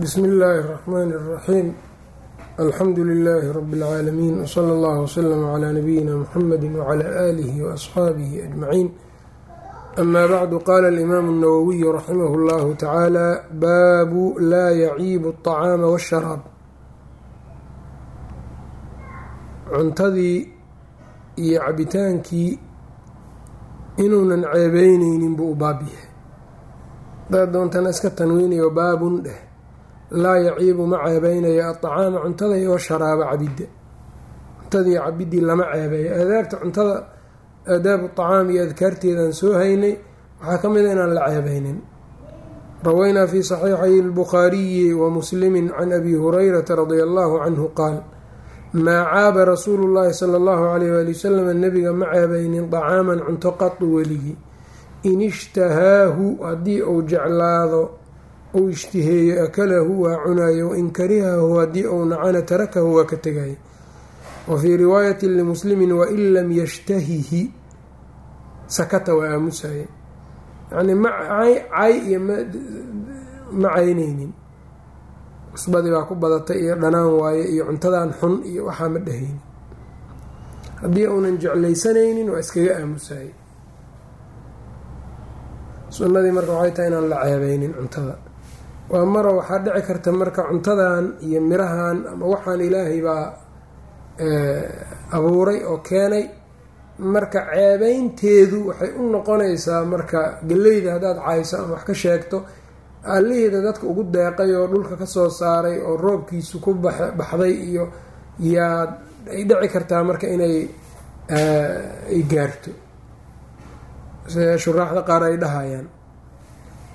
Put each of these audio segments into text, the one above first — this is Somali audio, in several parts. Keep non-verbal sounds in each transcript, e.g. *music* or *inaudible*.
bsmi اllahi الرحmn الرaxيim alxamdu لlh rb العaalamiin wslى اllah wslm عlى nabiyina mxamedi wعlى آlih وaصxaabihi أجmaciin ama bعdu qala اlimam الnawawiy raximah اllah tacaalى baabu laa yaciibu الطacaama wالsharaab cuntadii iyo cabitaankii inuunan ceebeyneynin buu u baab yahay hadaad doontana iska tanwiinayo baabun dheh laa yaciibu ma ceebaynaya aacaama cuntada iyo sharaaba cabidda. Cuntadii cabiddii lama ceebeeyo. Adaabta cuntada aadaabu acaam iyo adkaarteedaan soo haynay waxaa ka mid a inaan la ceebaynin rawaynaa fii saxiixay اlbukhaariyi wa muslimin can abi hurayrata radia allahu canhu qaal maa caaba rasuulu llahi sala allahu alayh waali wasalam nebiga ma ceebaynin dacaaman cunto qadu weligii in ishtahaahu haddii uu jeclaado uu ishtiheeyo akalahu waa cunayo wain karihahu haddii uu nacana tarakahu waa ka tegayo wa fii riwaayati limuslimin wain lam yashtahihi sakata waa aamusaye yacnii macay iyo ma cayneynin cusbadii baa ku badatay iyo dhanaan waaye iyo cuntadan xun iyo waxaa ma dhehaynin haddii uunan jeclaysanaynin waa iskaga aamusaye sunnadii marka waxay tahay inaan la ceebeynin cuntada waa maro waxaa dhici karta marka cuntadan iyo mirahan ama waxaan ilaahay baa abuuray oo keenay. Marka ceebeynteedu waxay u noqonaysaa marka galleyda haddaad cayso ama wax ka sheegto allaheeda dadka ugu deeqay oo dhulka ka soo saaray oo roobkiisu ku baxday iyo yaa ay dhici kartaa marka inay ay gaarto. Shuraaxda qaar ay dhahayaan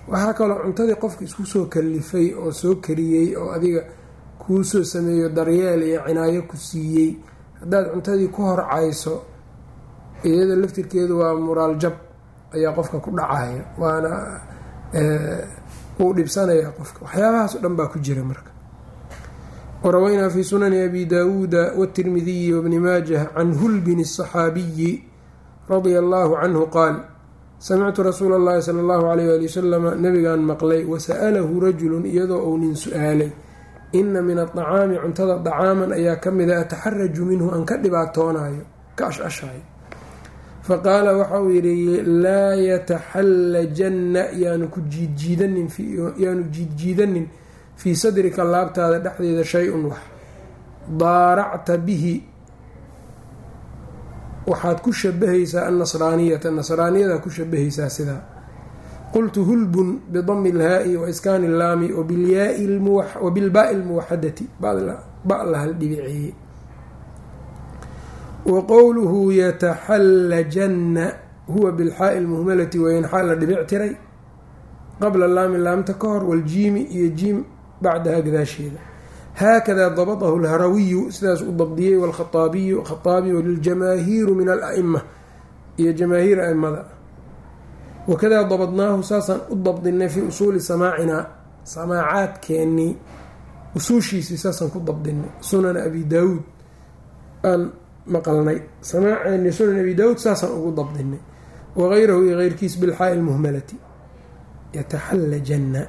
waxaa kaloo cuntadii qofka isku soo kalifay oo soo kariyey oo adiga kuu soo sameeyo daryeel iyo cinaayo ku siiyey. Haddaad cuntadii ku horcayso iyada laftirkeedu waa muraal jab ayaa qofka ku dhacaya waana eh, wuu dhibsanayaa qofka. Waxyaabahaasoo dhan baa ku jira marka. Warawaynaa fii sunani abi daawuuda waatirmidiyi wabni maajah can hulbin asaxaabiyi radia allaahu canhu qaal samictu rasuula allahi sala allahu alayh ali wasalama nabigaan maqlay wasa'alahu rajulun iyadoo uu nin su'aalay inna min aacaami cuntada dacaaman ayaa ka mid a ataxaraju minhu aan ka dhibaatoonaayo ka ashashaayo fa qaala waxa uu yidhi laa yataxallajanna yaanu ku jiidjiidanin yaanu jiidjiidanin fii sadrika laabtaada dhexdeeda shay-un wax daaracta bihi waxaad ku shabahaysaa annasraaniyata nasraaniyadaa ku shabahaysaa sidaa qultu hulbun bidami ilhaa'i wa iskaani illaami wa bilbaai lmuwaxadati ba la hal dhibiceeye wa qowluhu yataxallajanna huwa bilxaa'i lmuhmalati wayanxaa la dhibic tiray qabla laami laamta ka hor waljiimi iyo jiim bacdaha gadaasheeda haakadaa dabadahu lharawiyu sidaas u dabdiyey wlkhaaabiyu khaaabi waliljamaahiiru min ala'ima iyo jamaahiir aimada wakadaa dabadnaahu saasaan u dabdinay fii usuuli samaacinaa samaacaadkeennii usuushiisii saasaan ku dabdinay sunan abi daawuud aan maqalnay samaaceennii sunan abi daawuud saasaan ugu dabdinay wagayrahu iyo keyrkiis bilxaa'i lmuhmalati yataxallajanna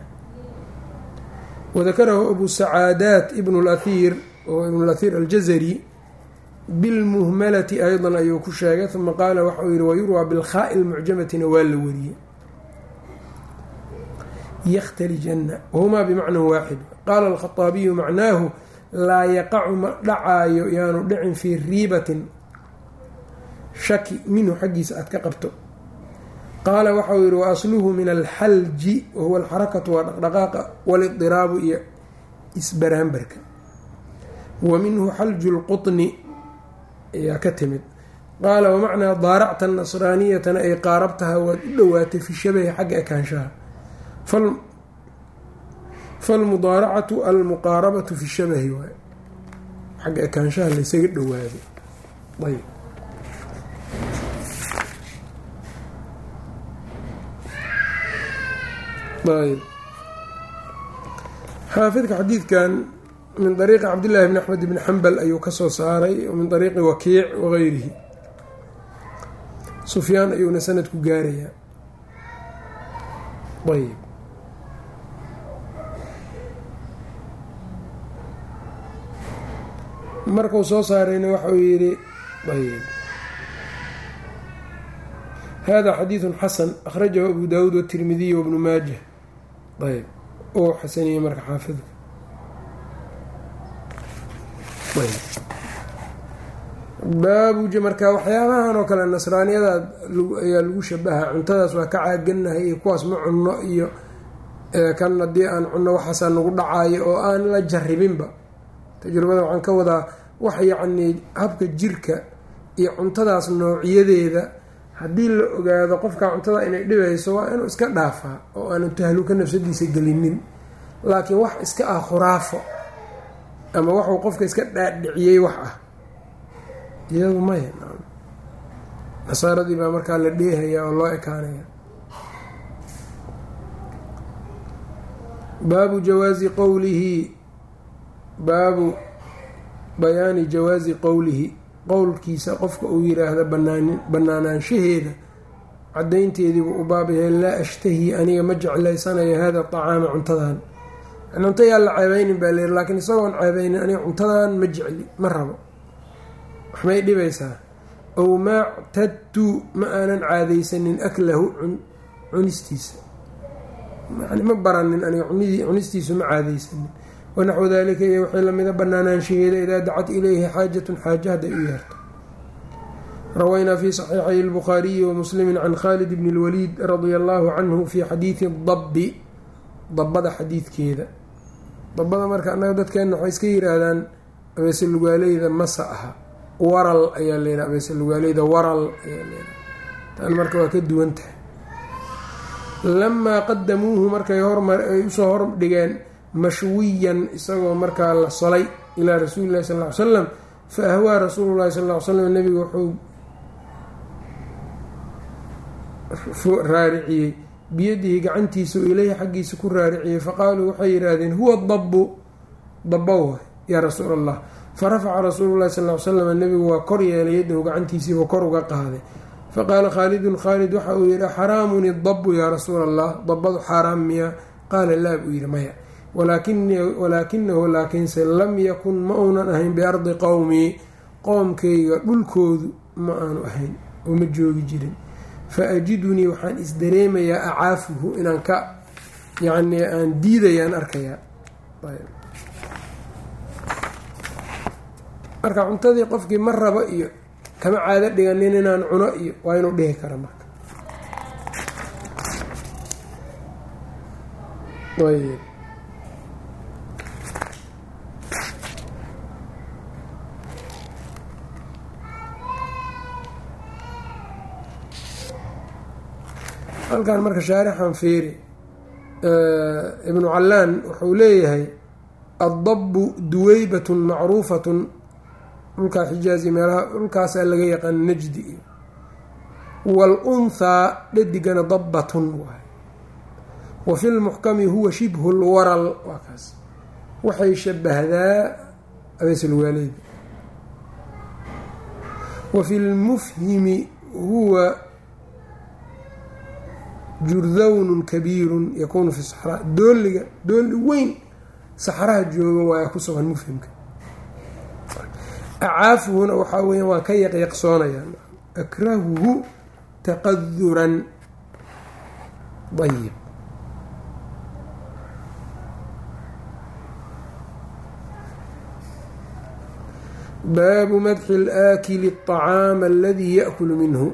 wadakarahu abu sacaadaat ibnu اlahir oo ibn اlahir aljazari bilmuhmalati aydan ayuu ku sheegay uma qaala waxa uu yihi wayurwaa bilkhaai lmucjamatina waa la wariyey yktalijanna wahumaa bimacnan waaxid qaala alkhaaabiyu macnaahu laa yaqacu ma dhacaayo yaanu dhicin fii riibatin shaki minhu xaggiisa aad ka qabto qaala waxa uu yihi wa asluhu min alxalji wahuwa alxarakatu waa dhaqdhaqaaqa walidiraabu iyo isbaraanbarka. Wa minhu xalju lqutni ayaa ka timid. Qaala wamacnaa daaracta nasraaniyatana ay qaarabtaha waad u dhowaatay fi shabahi xagga ekaanshaha. Falmudaaracatu almuqaarabatu fi shabahi waay. Xagga ekaanshaha laysaga dhowaaday. Ayb xaafidka xadiidkan min ariiqi cabdillaahi bni axmed bni xambal ayuu ka soo saaray min ariiqi wakiic wagayrihi sufyaan ayuuna sanadku gaarayaa ayb markuu soo saarayna waxauu yidhi ayb hada xadiidu xasan akhrajahu abu daawuud watirmidiy wabnu maajah ayb oo xasaniyey marka xaafidka baabu marka waxyaabahan oo kale nasraaniyada ayaa lagu shabaha. Cuntadaas waa ka caaganahay iyo kuwaas ma cunno iyo kan haddii aan cunno waxaasaa nagu dhacaayo oo aan la jaribinba tajrubada waxaan ka wadaa wax yacnii habka jirka iyo cuntadaas noocyadeeda haddii la ogaado qofka cuntada inay dhibayso waa inuu iska dhaafaa oo aanu tahluka nafsadiisa gelinin. Laakiin wax iska ah khuraafo ama waxuu qofka iska dhaadhiciyey wax ah. Iyadu maya nasaaradii baa markaa la dheehaya oo loo ekaanaya baabu jawaazi qowlihi baabu bayaani jawaazi qowlihi qowlkiisa qofka uu yiraahdo banaanaanshaheeda cadaynteediibuu u laa ashtahii aniga ma jeclaysanayo hada acaama cuntadan cunto yaa la ceebeynin baa layiri laakiin isagoon ceebeynin aniga cuntadan ma jecli ma rabo. Waxmay dhibaysaa ow maa ctadtu ma aanan caadaysanin aklahu cunistiisa. Yani ma baranin aniga cunistiisu ma caadaysanin wanaxwu dalika iyo waxay lamida banaanaanshaheeda idaa dacat ilayhi xaajatun xaaja hadday u yeerto rawaynaa fi saxiixay lbukhaariyi wamuslimi can khalid bni اlwaliid radia allahu canhu fi xadiidi dabbi dabada xadiidkeeda dabada marka annaga dadkeenna waxay iska yiraahdaan abeese lugaaleyda masa aha waral ayaa leedaha abeese lugaaleyda waral ayaa leedaha tan marka waa ka duwan tahay lamaa qadamuuhu markay hormar ay u soo hordhigeen mashwiyan isagoo markaa la solay ilaa rasuuli llahi sal ly slam fa ahwaa rasuulu llahi sal ly slam nabiga wuxuu raariciyey. Biyadihi gacantiisa ileyhi xaggiisa ku raariciyey. Faqaaluu waxay yidhaahdeen huwa dabbu dabbow yaa rasuul allah farafaca rasuulu llahi sal ly slam nabigu waa kor yeelay yadahu gacantiisiibuu kor uga qaaday. Faqaala khaalidun khaalid waxa uu yidhi xaraamun idabbu yaa rasuula allah dabbadu xaaraam miya. Qaala laa buu yidhi maya walaakinahu laakiinse lam yakun ma uunan ahayn biardi qowmii qoomkayga dhulkoodu ma aanu ahayn oo joogi jirin. Fa ajidunii waxaan isdareemayaa acaafuhu inaan ka yacni aan diidayaan arkayaa. Marka cuntadii qofkii ma rabo iyo kama caado dhiganin inaan cuno iyo waa inuu dhihi kara marka halkan marka shaarixan fiiri ibnu callaan wuxuu leeyahay addabbu duweybatun macruufatun. Dhulkaa xijaazi meelaha dhulkaasaa laga yaqaan najdi. Iyo wal-unthaa dhadigana dabbatun waay wa fi lmuxkami huwa shibhu lwaral waa kaas. Waxay shabahdaa abeeslwaaleyda wa fi lmufhimi huwa jurdawnun kabiirun yakuunu fi saxraa dooliga dooli weyn saxraha jooga waaya ku sugan mufhimka acaafuhuna waxaa weya waa ka yaqyaqsoonayaan akrahuhu taqaduran ayib baabu madxi اlaakili الطacaama aladii yaأkulu minhu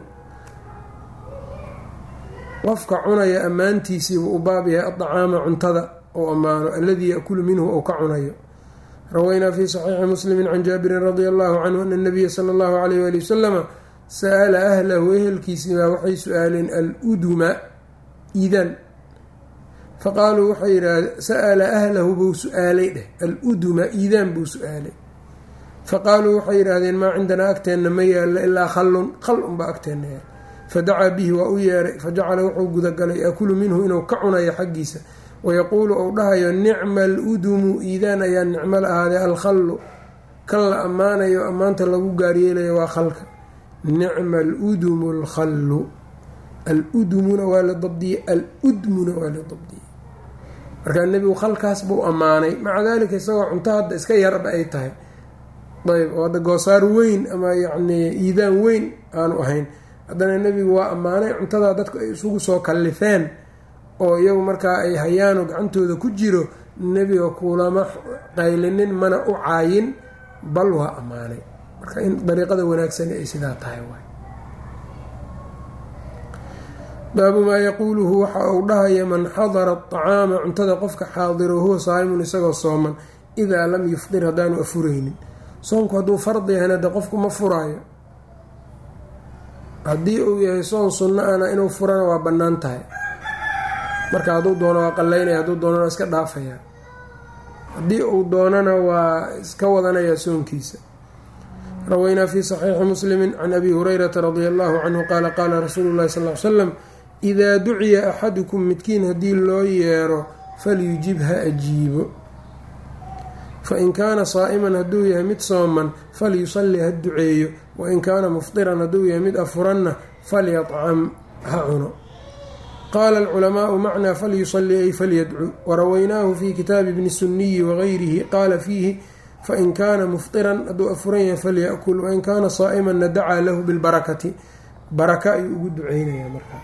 qofka cunaya ammaantiisiibuu u baab yahay aطacaama cuntada oo ammaano alladii yaأkulu minhu ou ka cunayo. Rawaynaa fi saxiixi muslimi can jaabirin radia allahu canhu ana nabiya sala allahu alayh wali wasalama sa'ala ahlahu ehelkiisiibaa waxay su'aaleen aluduma idan faqaaluu waxay yidhaahdeen sa'ala ahlahu buu su'aalay dheh aluduma iidaan buu su'aalay. Faqaaluu waxay yidhaahdeen maa cindanaa agteenna ma yaalla ilaa khallun khal unbaa agteenna yaal fadacaa bihi waa u yeeray fajacala wuxuu gudagalay yaakulu minhu inuu ka cunayo xaggiisa. Wayaquulu ou dhahayo nicma aludumu iidaan ayaa nicmo la ahaaday alkhallu. Kan la ammaanayo ammaanta lagu gaaryeelayo waa khalka. Nicma aludumu alkhallu. Aludumuna waa la dabdiyey aludmuna waa la dabdiyey. Markaa nebigu khalkaas buu ammaanay. Maca daalika isagoo cunto hadda iska yarba ay tahay. Ayb oo hadda goosaar weyn ama yacnii iidaan weyn aanu ahayn haddana nebigu waa ammaanay cuntadaa dadku ay isugu soo kallifeen oo iyagu markaa ay hayaanoo gacantooda ku jiro nebiga kulama qaylinin mana u caayin bal waa ammaanay. Marka in dariiqada wanaagsani ay sidaa tahay waay. Baabu maa yaquuluhu waxa uu dhahaya man xadara aطacaama cuntada qofka xaadiro huwa saa'imun isagoo sooman idaa lam yufdir haddaanu afuraynin. Soonku hadduu fardi yahayna de qofku ma furaayo haddii uu yahay soon sunno ana inuu furana waa bannaan tahay. Marka hadduu doono waa qallaynaya hadduu doonana iska dhaafaya. Haddii uu doonana waa iska wadanaya soonkiisa. Rawaynaa fi saxiixi muslimi can abi hurayrata radia allahu canhu qaala qaala rasuulu llahi sal ly slam idaa duciya axadukum midkiin haddii loo yeero falyujib ha ajiibo fain kaana saa'iman hadduu yahay mid sooman falyusalli ha duceeyo. Wain kaana mufdiran hadduu yahay mid afuranna falyacam ha cuno. Qaala alculamaau macnaa falyusalli ay falyadcu. Warawaynaahu fi kitaabi bni sunniyi wagayrihi qaala fiihi fain kaana mufdiran hadduu afuran yahay falyakul. Wain kaana saa'imanna dacaa lahu bilbarakati. Baraka ayuu ugu duceynaya markaa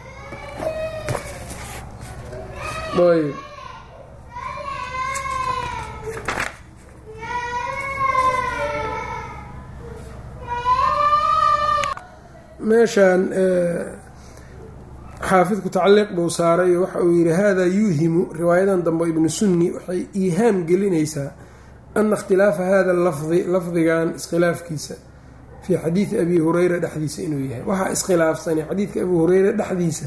meeshaan xaafidku tacliiq buu saaray waxa uu yihi hada yuuhimu. Riwaayadan dambe ibnu sunni waxay iihaam gelinaysaa ana ikhtilaafa hada lafdi lafdigan iskhilaafkiisa fii xadiidi abi hureyra dhexdiisa inuu yahay. Waxaa iskhilaafsani xadiidka abu hureyra dhexdiisa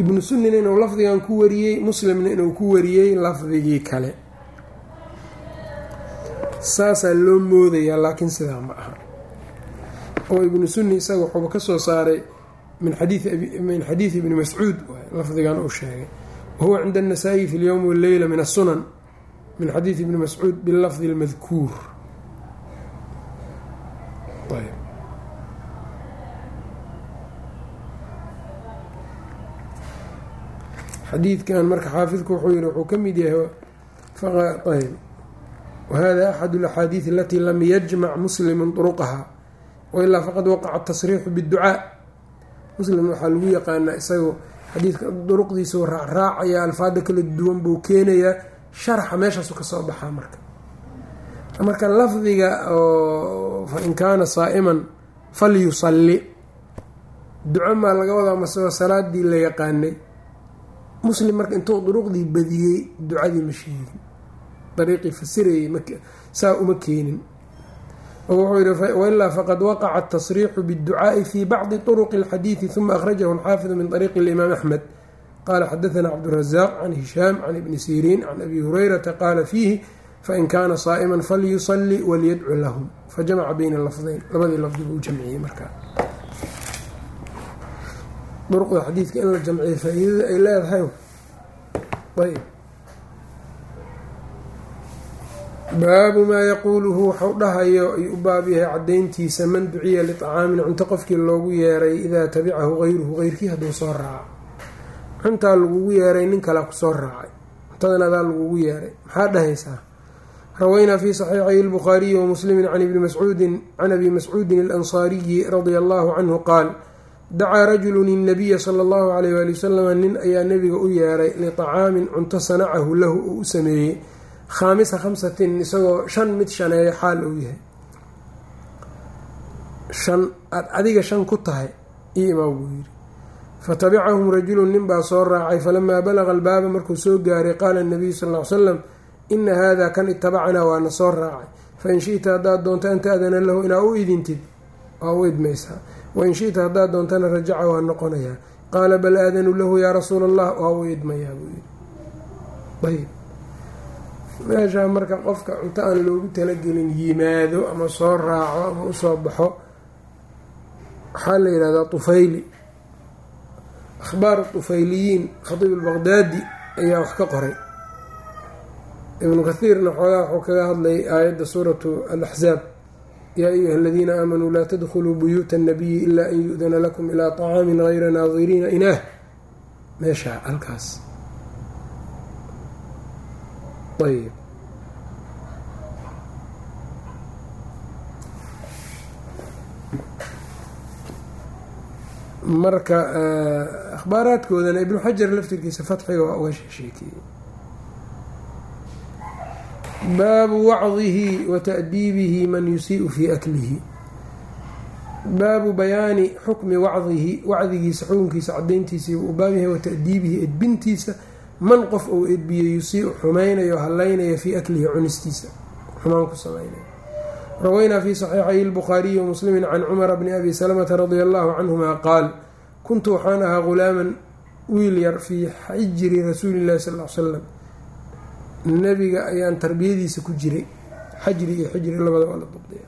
ibnu sunnina inuu lafdigan ku wariyey muslimna inuu ku wariyey lafdigii kale. Saasaa loo moodayaa laakiin sidaa ma aha oo ibnu sunni isaga wuxuuba ka soo saaray min xadiidi ibni mascuud lafdigan uu sheegay wahuwa cinda anasaa'i fi lyowmi walleyla min asunan min xadiidi ibni mascuud bilafdi اlmadkuur xadiidkan marka xaafidku wuxuu yihi wuxuu ka mid yahay ayb wahada axad اlaxaadiid alatii lam yajmac muslimu طruqaha wailaa faqad waqaca tasriixu biاdducaa muslim waxaa lagu yaqaanaa isagu xadiidka duruqdiisa raacraacaya alfaada kala duwan buu keenayaa sharaxa meeshaasu ka soo baxaa marka marka lafdiga oo fain kaana saa'iman falyusalli duco maa laga wadaa maseo salaadii la yaqaanay muslim marka intuu duruqdii badiyey ducadii ma sheegin dariiqii fasirayay saa uma keenin oo wuxuu yihi wailaa faqad waqaca atasriixu biاdducaa'i fi bacdi طuruqi اlxadiidi huma akhrajahu alxaafidu min طariiqi اlimaam axmed qaala xadaثna cabdالrazaaq can hishaam can ibni siriin can abi hurayrata qaala fiihi fain kaana saa'iman falyusalli walyadcu lahum fajamaca bayna lafdayn labadii lafdi buu jamciyey markaa duruqda xadiidka in la jamciyo faa-iidada ay leedahay ayb baabu maa yaquuluhu waxau dhahayo ayuu u baab yahay cadayntiisa man duciya licaamin cunto qofkii loogu yeeray idaa tabicahu hayruhu heyrkii hadduu soo raaco cuntaa lagugu yeeray nin kale ku soo raacay. Cuntadan adaa lagugu yeeray. Maxaa dhahaysaa? Rawaynaa fii saxiixay lbukhaariyi wa muslimi can ibni mascuudin can abi mascuudin alansaariyi radia allahu canhu qaal dacaa rajulun innabiya sala allahu alayh waali wasalam nin ayaa nebiga u yeeray licaamin cunto sanacahu lahu oo u sameeyey khaamisa khamsatin isagoo shan mid shaneeyo xaal uu yahay shan aad adiga shan ku tahay imaa buu yidhi fatabicahum rajulun nin baa soo raacay falamaa balaqa albaaba markuu soo gaaray qaala nabiyu sal ly slam ina haadaa kan itabacanaa waana soo raacay fain shita haddaad doonto an taadana lahu inaa u idintid waa u idmaysaa wain shita haddaad doontana rajaca waa noqonayaa qaala bal aadanu lahu yaa rasuula allah waa u idmayaa buu ayb meeshaa marka qofka cunto aan loogu talagelin yimaado ama soo raaco ama u soo baxo waxaa la yidhahdaa tufayli. Akhbaar tufayliyiin khatiib albaqdaadi ayaa wax ka qoray. Ibnu kathiirna xoogaa wuxuu kaga hadlayay aayadda suuratu alaxzaab yaa ayuha aladiina aamanuu laa tadkhuluu buyuuta annabiyi ilaa an yu-dana lakum ilaa طacaamin gayra naadiriina inaah meeshaa halkaas طيب marka eh, akhbaaraadkoodana ibnu xajar laftirkiisa fatxiga waa uga sheekeeyey. Baabu wacdihi wa ta'diibihi man yusiiu fii aklihi. Baabu bayaani xukmi wacdihi wacdigiisa xukunkiisa u baab wa ta'diibihi edbintiisa man qof uu edbiyo yusiiu xumaynayo hallaynayo fii aklihi cunistiisa. Xumaan ku samaynayo rawaynaa fi saxiixay lbukhaariyi wamuslimi can cumara bni abi salamata radia allahu canhuma qaal kuntu waxaan ahaa ghulaaman wiil yar fii xijri rasuuli llahi sal l salam nabiga ayaan tarbiyadiisa ku jiray. Xajri iyo xijri labada waa la dabdiya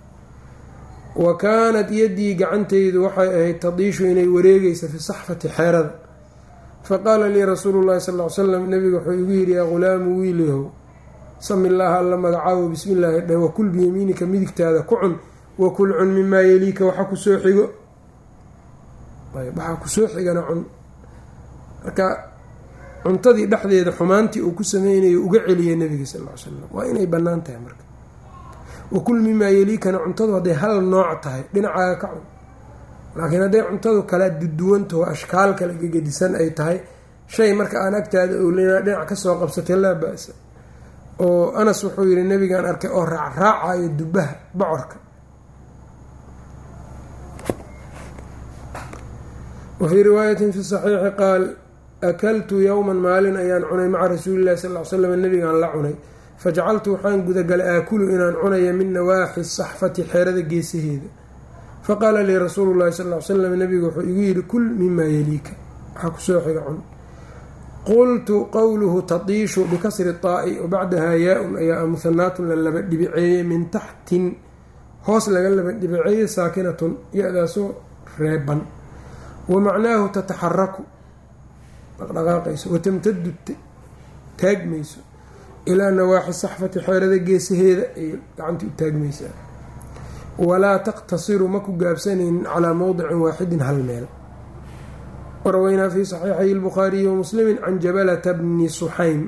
wa kaanat yaddii gacantaydu waxay ahayd tadiishu inay wareegaysa fi saxfati xeerada faqaala lii rasuulu llahi sal l salam nabiga wuxuu igu yidhi yaa ghulaamu wiilyahow sami illaaha alla magacaawo bismi illaahi dheh wakul biyamiinika midigtaada ku cun wakul cun mimaa yeliika waxa ku soo xigo. Waxaa ku soo xigana cun. Marka cuntadii dhexdeeda xumaantii uu ku sameynayo uga celiyay nabiga sal l salam waa inay bannaan tahay marka wakul mimaa yeliikana cuntadu hadday hal nooc tahay dhinacaaga ka cun laakiin hadday cuntadu kala duduwantaho ashkaal kala gegedisan ay tahay. Shay marka aan agtaada owlena dhinac ka soo qabsatay laa ba-sa. Oo anas wuxuu yihi nabigaan arkay oo raacraacayo dubaha bocorka. Wa fii riwaayatin fi saxiixi qaal akaltu yowman maalin ayaan cunay maca rasuuli llahi sal l slam nabigaan la cunay. Fajacaltu waxaan gudagalay aakulu inaan cunaya min nawaaxi saxfati xeerada geesaheeda faqaala lii rasuulu llahi sal l slam nabigu wuxuu igu yidhi kul mimaa yeliika waxaa ku soo xiga cun. Qultu qowluhu tadiishu bikasri taa'i wabacdaha yaa-un ayaa muhanaatun la laba dhibiceeyey min taxtin hoos laga laba dhibiceeyey saakinatun ya-daasoo reeban. Wa macnaahu tataxaraku dhaqdhaqaaqayso watamtadu taagmayso ilaa nawaaxi saxfati xeerada geesaheeda. Ay gacantii u taagmaysaa walaa taqtasiru ma ku gaabsanaynin calaa mowdicin waaxidin hal meel. Waraweynaa fi saxiixay lbukhaariyi wamuslimi can jabalata bni suxaym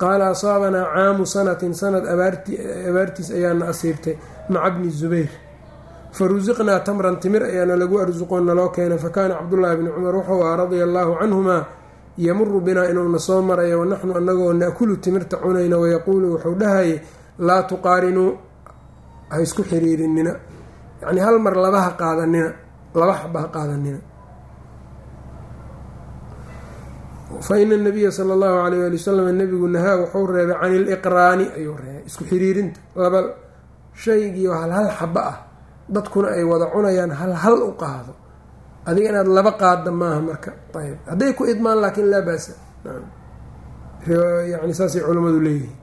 qaala asaabanaa caamu sanatin sanad abaartiis ayaana asiibtay maca bni zubayr. Farusiqnaa tamran timir ayaana lagu arsuqoo naloo keenay fakaana cabdullaahi bni cumar wuxuu aha radia allaahu canhumaa yamuru binaa inuuna soo maraya wanaxnu anagoo naakulu timirta cunayna wayaquulu wuxuu dhahayay laa tuqaarinuu ha isku xiriirinina. Yacnii hal mar laba ha qaadanina laba xaba ha qaadanina. Fa ina nabiya sala allahu alayh ali wasalam nabigu nahaa wuxuu reebay can iliqraani ayuu reebay. Isku xiriirinta laba shaygiio hal hal xaba ah dadkuna ay wada cunayaan hal hal u qaado. Adiga inaad laba qaada maaha marka. Ayb hadday ku idmaan laakiin laa baasa. Yani saasay culimmadu leeyihiin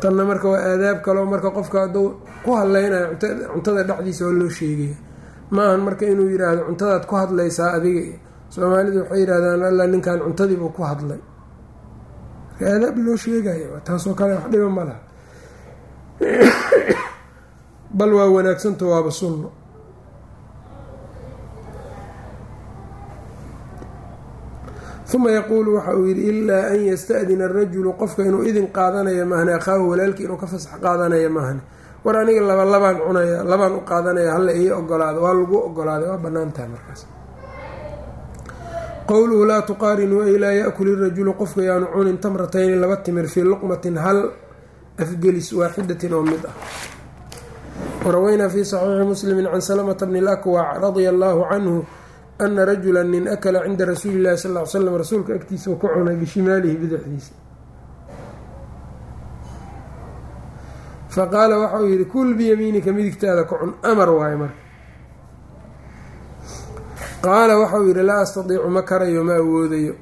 tanna marka waa aadaab kaloo marka qofka hadduu ku hadlaynayo cuntada dhexdiisa oo loo sheegaya maahan marka inuu yiraahdo cuntadaad ku hadlaysaa adiga. Soomaalidu waxay yidhahdaan alla ninkan cuntadiibuu ku hadlay. Marka aadaab loo sheegaya taasoo kale wax dhiba ma laha. *coughs* Bal waa wanaagsanto waaba sunno uma yaquulu waxa uu yidhi ilaa an yasta'dina arajulu qofka inuu idin qaadanayo maahne akhaahu walaalkii inuu ka fasax qaadanayo maahne. War aniga laba labaan cunaya labaan u qaadanaya halla ii ogolaado waa lagu ogolaaday waa bannaan tahay markaas. Qowluhu laa tuqaarinuu ay laa yaakul irajulu qofka yaanu cunin tamratayni laba timir fii luqmatin hal afgelis waaxidatin oo mid ah. Waraweynaa fi saxiixi muslimi can salamata bni lakwac radia allaahu canhu ana rajula nin akala cinda rasuuli llahi sal l slam rasuulka agtiisa ku cunay bishimaalihi bidixdiisa. Faqaala waxa uu yihi kul biyamiinika midigtaada ku cun amar waaye marka. Qaala waxa uu yihi laa astadiicu ma karayo ma awoodayo.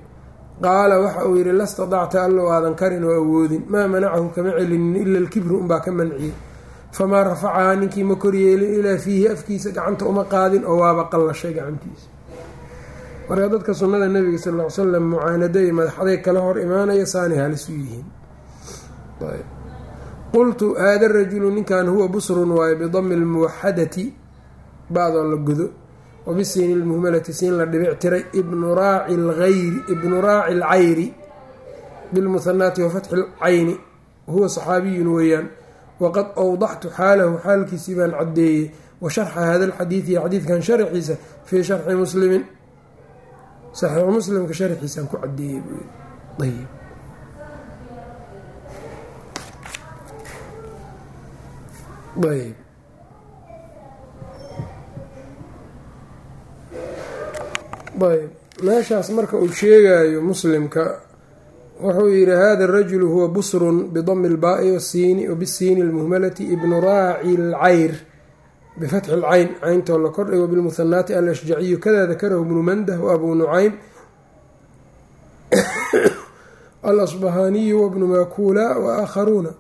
Qaala waxa uu yihi la stadacta allow aadan karin oo awoodin. Maa manacahu kama celinin ila alkibru unbaa ka manciyey. Famaa rafacahaa ninkii ma koryeelin ilaa fiihi afkiisa gacanta uma qaadin oo waaba qallashay gacantiisa marka dadka sunnada nabiga sal ll mucaanado iyo madaxaday kala hor imaanaya saanay halisu yihiin. Qultu aada rajulu ninkan huwa busrun waaye bidami almuwaxadati. Bacdoo la godo wabisiini lmuhmalati siin la dhibic tiray ibnu raaci alcayri bilmuhanaati wafatxi lcayni huwa saxaabiyun weeyaan. Waqad awdaxtu xaalahu xaalkiisii baan caddeeyey. Wa sharxa hada alxadiidi xadiidkan sharxiisa fii sharxi muslimin saxiixu muslimka sharxiisaan ku cadeeyey buu yii ayb ayb meeshaas marka uu sheegayo muslimka wuxuu yihi hada arajulu huwa busrun bidami lbaai wasiini wabisiini lmuhmalati ibnu raaci lcayr bifatxi lcayn cayntoo la kordhigo bilmuhanaati alashjaciyu kada dakarahu ibnu mandah waabuu nucaym alasbahaniyu wabnu makula waakharuuna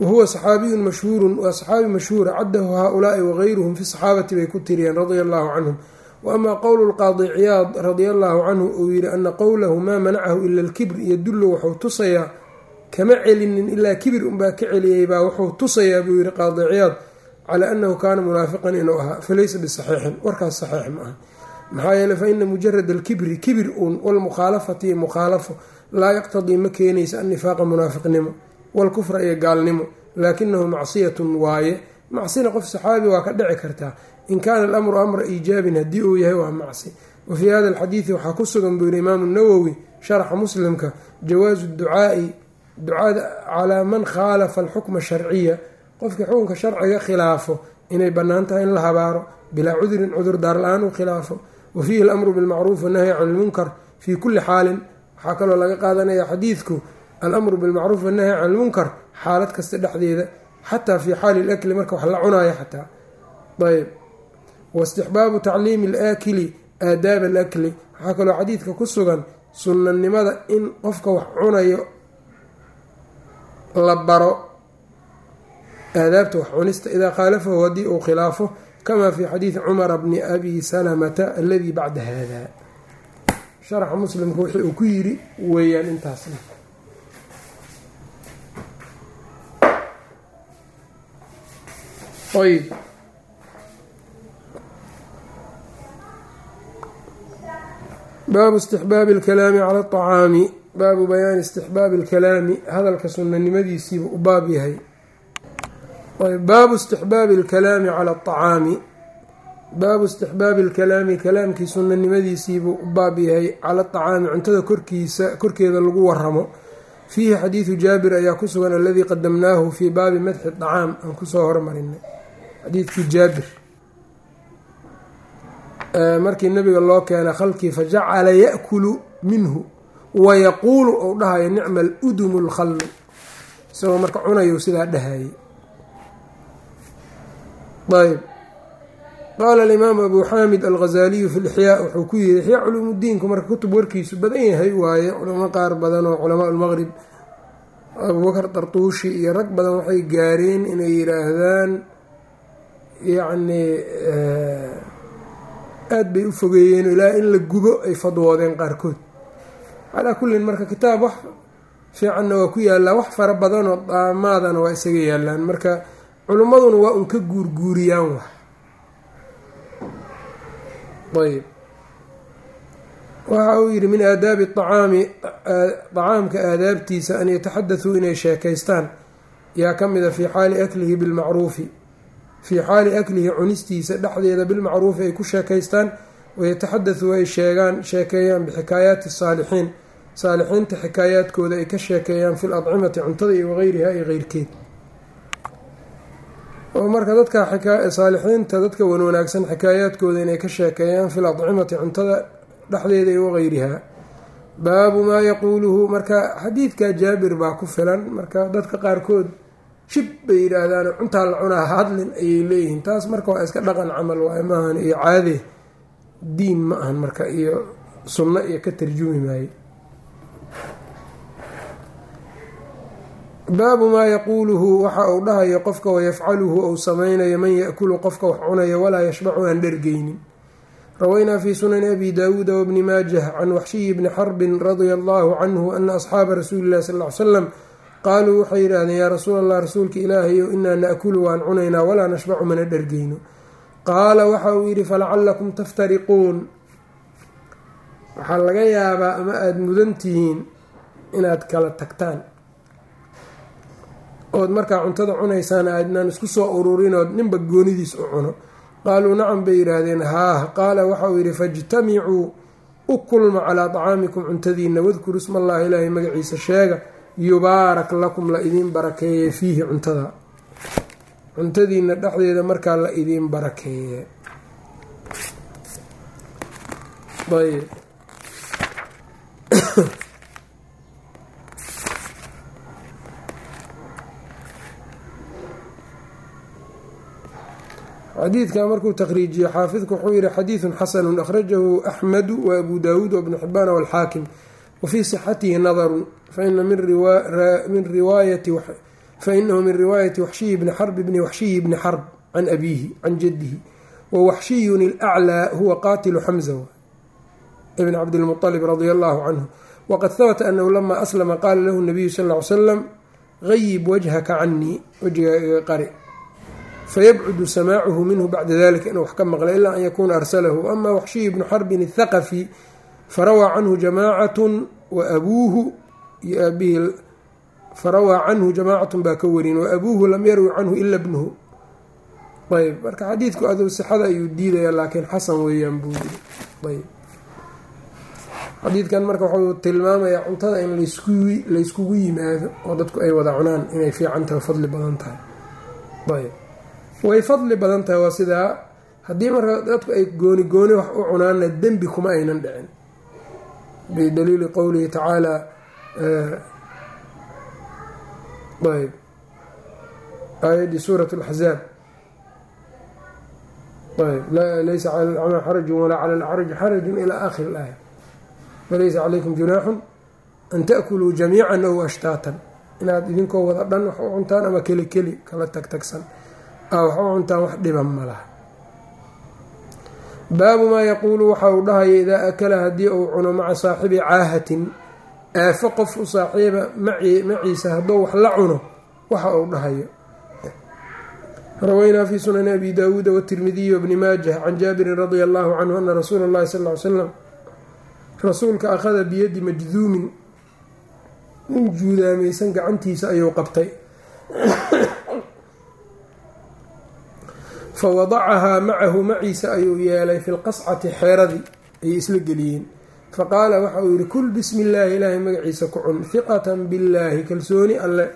wahuwa saxaabiyun mashhuurun waa mashhuura caddahu haaulaai wagayruhum fi saxaabati bay ku tiriyeen radia allahu canhum waama qowlu lqaadi ciyaad radia allahu canhu uu yihi ana qowlahu maa manacahu ila alkibr yadullu wuxuu tusayaa kama celinin ilaa kibir unbaa ka celiyey baa wuxuu tusayaa buu yihi qaadi ciyaad calaa anahu kaana munaafiqan inuu ahaa falaysa bisaxiixin warkaas saxiix ma aha. Maxaa yeele fa ina mujarad alkibri kibir uun walmukhaalafati iyo mukhaalafo laa yaqtadii ma keenaysa annifaaqa munaafiqnimo walkufra iyo gaalnimo laakinahu macsiyatun waaye. Macsina qof saxaabi waa ka dhici kartaa. In kaana alamru amra iijaabin haddii uu yahay waa macsi. Wa fii hada alxadiidi waxaa ku sugan buu yihi imaamu nawowi sharaxa muslimka jawaasu ducaai ducada calaa man khaalafa alxukma sharciya qofkii xukunka sharciga khilaafo inay bannaan tahay in la habaaro bilaa cudurin cudur daar la'aan uu khilaafo. Wa fiihi alamru bilmacruuf wanahyi can ilmunkar fii kulli xaalin waxaa kaloo laga qaadanaya xadiidku alamru bilmacruuf wanahyi can ilmunkar xaalad kasta dhexdeeda xataa fii xaali lakli marka wax la cunaayo xataa. Ayb waistixbaabu tacliimi alaakili aadaab alakli. Waxaa kaloo xadiidka ku sugan sunnanimada in qofka wax cunayo la baro aadaabta wax cunista idaa khaalafahu haddii uu khilaafo kamaa fii xadiidi cumara bni abi salamata aladii bacda hada sharaxa muslimka wixii ku yiri weeyaan intaasna ayb baabu istixbaabi alkalaami cala aطacaami baabu bayaani istixbaabi alkalaami hadalka sunanimadiisiiba u baab yahay baabu istixbaabi alkalaami cala alacaami baabu istixbaabi alkalaami kalaamkii sunnanimadiisiibuu u baab yahay cala alacaami cuntada korkiisa korkeeda lagu waramo fiihi xadiidu jaabir ayaa ku sugan aladii qadamnaahu fii baabi madxi dacaam aan ku soo hormarinay xadiidkii jaabir markii nabiga loo keenay khalkii fajacala yaakulu minhu wayaquulu uu dhahayo nicma ludum lkhallu isagoo marka cunayo sidaa dhahayay ayb qaala alimaamu abu xaamid alghazaliyu fi lixyaa wuxuu ku yiri ixyaa culuumudiinku marka kutub warkiisu badan yahay waaye culamo qaar badan oo culamaa lmaqrib abubakar dartuushi iyo rag badan waxay gaareen inay yiraahdaan yacni aada bay u fogeeyeen ilaa in la gubo ay fadwoodeen qaarkood. Calaa kullin marka kitaab wax fiicanna waa ku yaalaa wax fara badanoo daamaadana waa isaga yaalaan marka culimmaduna waa un ka guurguuriyaan wax. Ayb waxa uu yidhi min aadaabi acaami acaamka aadaabtiisa an yataxadathuu inay sheekaystaan yaa ka mida fii xaali aklihi bilmacruufi. Fii xaali aklihi cunistiisa dhexdeeda bilmacruufi ay ku sheekaystaan wayataxadathuu ay sheegaan sheekeeyaan bixikaayaati saalixiin. Saalixiinta xikaayaadkooda ay ka sheekeeyaan fi ladcimati cuntada iyo wagayriha iyo keyrkeed oo marka dadka saalixiinta dadka wan wanaagsan xikaayaadkooda inay ka sheekeeyaan fil adcimati cuntada dhexdeeda iyo wagayrihaa baabu maa yaquuluhu marka xadiidka jaabir baa ku filan marka dadka qaarkood shib bay yidhaahdaan cuntaa la cunaa hadlin ayay leeyihiin. Taas marka waa iska dhaqan camal waay maahan iyo caade diin ma ahan marka iyo sunno iyo ka tarjumi maaye baabu maa yaquuluhu waxa uu dhahayo qofka wayafcaluhu ou sameynayo man yakulu qofka wax cunayo walaa yashbacu aan dhergeynin rawaynaa fi sunani abi daawuuda wabni maajah can waxshiyi bni xarbin radia allahu canhu ana asxaaba rasuuli illahi sal ly slam qaaluu waxay yidhaahdeen yaa rasuul allah rasuulka ilaahayow inaa naakulu waan cunaynaa walaa nashbacu mana dhergeyno qaala waxa uu yidhi falacalakum taftariquun. Waxaa laga yaabaa ama aada mudan tihiin inaad kala tagtaan ood markaa cuntada cunaysaan aadnaan isku soo ururinood ninba goonidiis u cuno. Qaaluu nacam bay yidhaahdeen haah qaala waxauu yidhi fajtamicuu u kulma calaa tacaamikum cuntadiina wadkuru ismallaahi ilaahay magaciisa sheega yubaarak lakum la idiin barakeeye fiihi cuntada. Cuntadiina dhexdeeda markaa la idiin barakeeye. Ayb *coughs* xadiidkan markuu takriijiyo xaafidku wuxuu yihi xadiidun xasanu akhrajahu axmedu wa abu daawuud wabnu xibaan walxaakim wafii sixatihi nadarun fainahu min riwaayati waxshiyi bni xarb bni waxshiyi bni xarb can abiihi can jadihi wawaxshiyun ilaclaa huwa qaatilu xamza. Ibn cabdilmualib radia allahu canhu waqad habata anahu lama aslama qaala lahu nabiyu sal ly salam gayib wajhaka canii wejigaaga qari fayabcudu samaacuhu minhu bacda dalika inuu wax ka maqla ilaa an yakuuna arsalahu ama waxshiyi bnu xarbin athaqafi farawaa canhu jamaacatun wa abuuhu iyo aabihi farawaa canhu jamaacatun baa ka warin wa abuuhu lam yarwi canhu ila bnuhu ayb marka xadiidku aduu sixada ayuu diidaya laakiin xasan weeyaan buu yiri ayb xadiidkan marka wuxuu tilmaamayaa cuntada in layskugu yimaado oo dadku ay wada cunaan inay fiican tahay fadli badan tahay. ayb way fadli badan tahay waa sidaa haddii marka dadku ay gooni gooni wax u cunaanna dembi kuma aynan dhicin. Bidaliili qowlihi tacaala ayb aayaddii suurat اlaxzaab ayb laysa cala alacmaa xarajun walaa cala alacraji xarajun ilaa aakhiri ilaaya falaysa calaykum junaaxun an taأkuluu jamiica ow ashtaatan. Inaad idinkoo wada dhan wax u cuntaan ama keli keli kala tagtagsan wax u cuntaan wax dhiban ma laha. Baabu maa yaquulu waxa uu dhahaya idaa akala haddii uu cuno maca saaxibi caahatin aafo qof u saaxiiba maciisa hadduu wax la cuno waxa uu dhahayo. Rawaynaa fi sunani abi daawuuda watirmidiyi wbni maajah can jaabirin radia allahu canhu ana rasuula اllahi sal ly slam rasuulka akhada biyadi majduumin nin juudaamaysan gacantiisa ayuu qabtay fawadacahaa macahu maciisa ayuu yeelay fi lqascati xeeradii ayay isla geliyeen faqaala waxa uu yihi kul bismi illaahi ilaahay magaciisa ku cun hiqatan billaahi kalsooni alle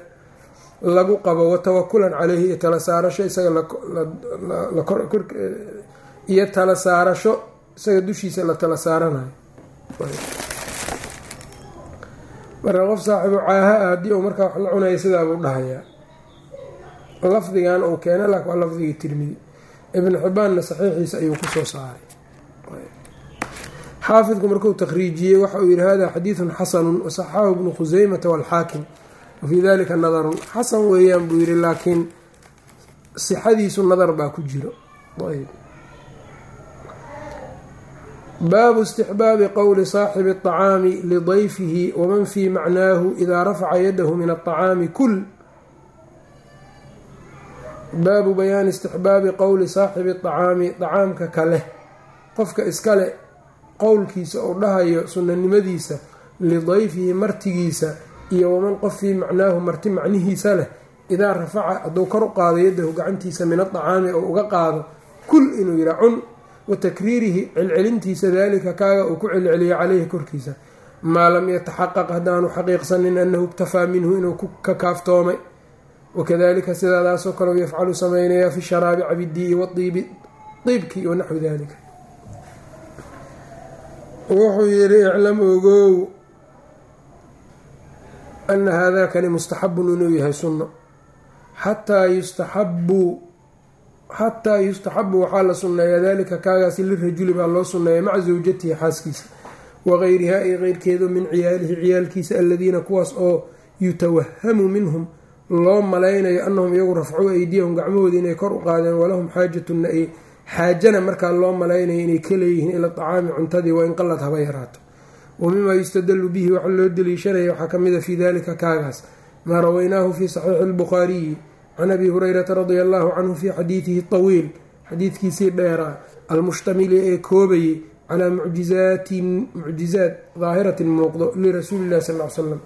lagu qabo watawakulan caleyhi iyo tala saarasho isaga iyo tala saarasho isaga dushiisa la tala saaranayo marka qof saaxiibu caaha ah haddii uu markaa wax la cunaya sidaabuu dhahayaa lafdigan uu keena laakin waa lafdigii tirmidi ibnu xibbaanna saxiixiisa ayuu kusoo saaray xaafidku markuu takhriijiyey waxa uu yihi hada xadiidun xasanun wasaxahu bnu khuseymata waalxaakim wafii dalika nadarun xasan weeyaan buu yihi laakiin sixadiisu nadar baa ku jiro baabu istixbaabi qowli saaxibi الطacaami lidayfihi waman fii macnaahu idaa rafaca yadahu min aلطacaami kul baabu bayaani istixbaabi qowli saaxibi acaami dacaamka kale. Qofka iskale qowlkiisa uu dhahayo sunanimadiisa lidayfihi martigiisa iyo waman qof fii macnaahu marti macnihiisa leh idaa rafaca hadduu kor u qaado yadahu gacantiisa min adacaami oo uga qaado kul inuu yihaa cun. Wa takriirihi celcelintiisa daalika kaaga uu ku celceliyo caleyhi korkiisa. Maa lam yataxaqaq haddaanu xaqiiqsanin annahu iktafaa minhu inuu ka kaaftoomay wakadalika sidaadaasoo kale yafcalu samaynayaa fi sharaabi cabidii waiibi iibki wanaxwi dalika wuxuu yihi iclam ogow ana haadakani mustaxabun inuu yahay sunno xataa yustaxabu xataa yustaxabu waxaa la sunneeyaa dalika kaagaasi lirajuli baa loo sunneeya maca zawjatihi xaaskiisa wagayrihaa iyo keyrkeedu min ciyaalihi ciyaalkiisa aladiina kuwaas oo yutawahamu minhum loo malaynayo annahum iyagu rafcuu aydiyahum gacmahoodii inay kor u qaadeen walahum xaajatuna ay xaajana markaa loo malaynayo inay ka leeyihiin ila acaami cuntadii waa in qalad haba yaraato. Wa mimaa yustadalu bihi waxa loo deliishanaya waxaa ka mida fii dalika kaagaas. Maa rawaynaahu fii saxiixi albukhaariyi can abi hurayrata radia allahu canhu fii xadiidihi tawiil xadiidkiisii dheeraa almushtamili ee koobayay calaa mucjizaatin mucjizaat daahiratin muuqdo lirasuuli illahi sal l slam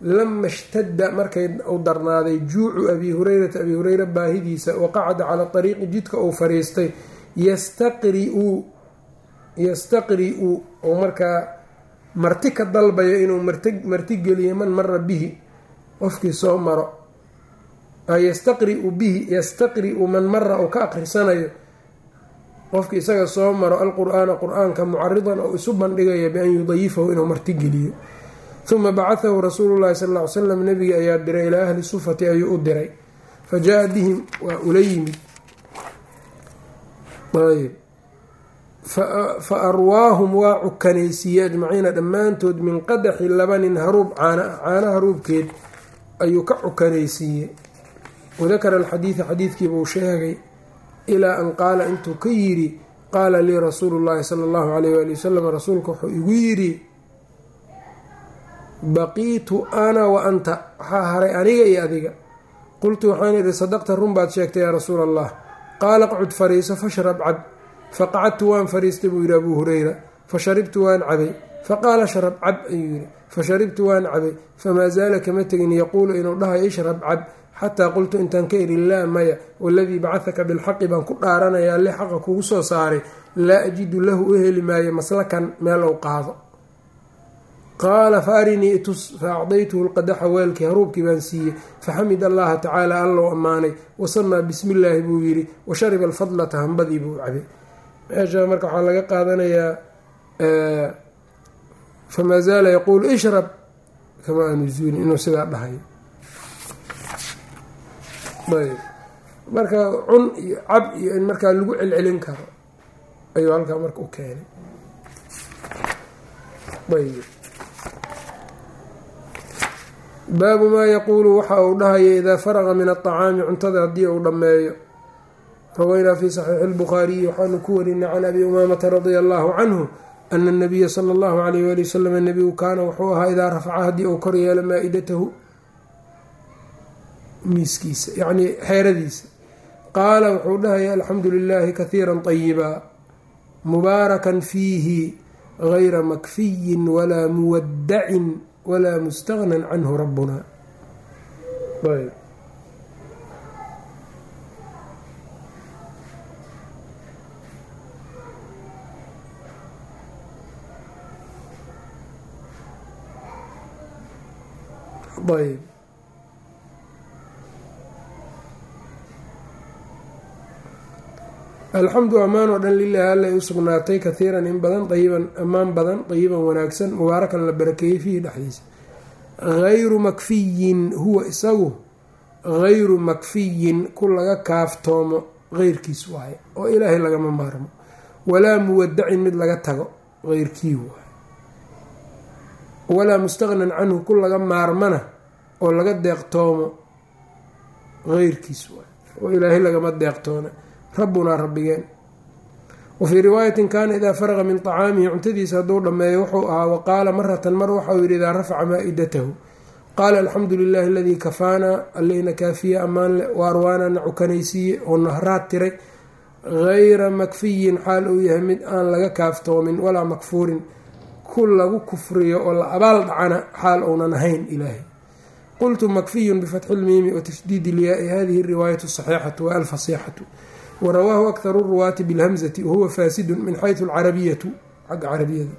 lama ishtadda markay uu darnaaday juucu abi hurayrata abi hureyra baahidiisa waqacada calaa ariiqi jidka uu fariistay yastaqriu yastaqri-u oo markaa marti ka dalbayo inuu martigeliyo man mara bihi qofkii soo maro. Yastaqriu bihi yastaqri-u man mara uu ka aqrisanayo qofki isaga soo maro alqur-aana qur'aanka mucaridan oo isu bandhigaya bian yudayifahu inuu martigeliyo uma bacathahu rasuulu llahi sal ly slam nabiga ayaa diray ilaa ahli sufati ayuu u diray. Fa jaa bihim waa ula yimid. Fa arwaahum waa cukanaysiiyey ajmaciina dhammaantood min qadaxi labanin haruub caana caana haruubkeed ayuu ka cukanaysiiyey wadakara alxadiida xadiidkiibuu sheegay ilaa an qaala intuu ka yidhi qaala lii rasuulu llaahi sala allahu alayh waali wasalam rasuulka wuxuu igu yidhi baqiitu ana wa anta. Waxaa haray aniga iyo adiga. Qultu waxaan idhi sadaqta run baad sheegtay yaa rasuula allah qaala qcud fariiso fashrab cab faqacadtu waan fariistay buu yidhi abuu hureyra fasharibtu waan cabay. Faqaala shrab cab ayuu yidhi. Fasharibtu waan cabay. Famaa zaala kama tegin yaquulu inuu dhahayo ishrab cab xataa qultu intaan ka idhi laa maya waladii bacahaka bilxaqi baan ku dhaaranaya alle xaqa kugu soo saaray laa ajidu lahu u heli maayo maslakan meel ou qaado qaala fa arinii itus fa lqadaxa weelkii haruubkii baan siiyey. Faxamid allaha tacaala allou ammaanay. Wasanaa bismi illaahi buu yidhi. Wa shariba alfadlata hambadii buu cabay. Meesha marka waxaa laga qaadanayaa famaa zaala yaquulu ishrab kama aanu inuu sidaa dhahayo ayb marka cun iyo cab iyo in markaa lagu celcelin karo ayuu halkaa marka u keenay. Ayb baabu maa yaquulu waxa uu dhahaya idaa faraqa min aطacaami cuntada haddii uu dhammeeyo rawaynaa fi saxiixi اlbukhaariyi waxaanu ku warinay can abi umaamata radia allahu canhu ana اnabiya sala اllahu alayh wali wasalam nebigu kaana wuxuu ahaa idaa rafaca haddii uu kor yeelo maa-idatahu miiskiisa yacnii xeeradiisa qaala wuxuu dhahaya alxamdu lilaahi kahiira طayiba mubaarakan fiihi gayra makfiyin walaa muwadacin walaa mustagnan canhu rabbuna ayb ayb alxamdu ammaan oo dhan lilahi alla u sugnaatay kahiiran in badan ayiban ammaan badan dayiban wanaagsan mubaarakan la barakeeyey fiihi dhexdiisa. Hayru makfiyin huwa isagu hayru makfiyin ku laga kaaftoomo heyrkiis waaye oo ilaahay lagama maarmo. Walaa muwadacin mid laga tago heyrkii waaye. Walaa mustaqnan canhu ku laga maarmana oo laga deeqtoomo heyrkiis waaye oo ilaahay lagama deeqtoona rabbunaa rabbigeen. Wa fii riwaayatin kaana idaa faraqa min طacaamihi cuntadiisa hadduu dhammeeyo wuxuu ahaa wa qaala maratan mar waxau yidhi idaa rafaca maa-idatahu. Qaala alxamdu lilahi aladii kafaanaa allihna kaafiye ammaan leh wa arwaanaa na cukanaysiiye oo nahraad tiray hayra makfiyin xaal uu yahay mid aan laga kaaftoomin walaa makfuurin ku lagu kufriyo oo la abaal dhacana xaal uunan ahayn ilaahay. Qultu makfiyun bifatxi lmiimi wa tashdiidi ilyaai hadihi riwaayatu saxiixatu wa alfasiixatu warawaahu akharu ruwaati bilhamzati wahuwa faasidun min xaysu alcarabiyatu xagga carabiyada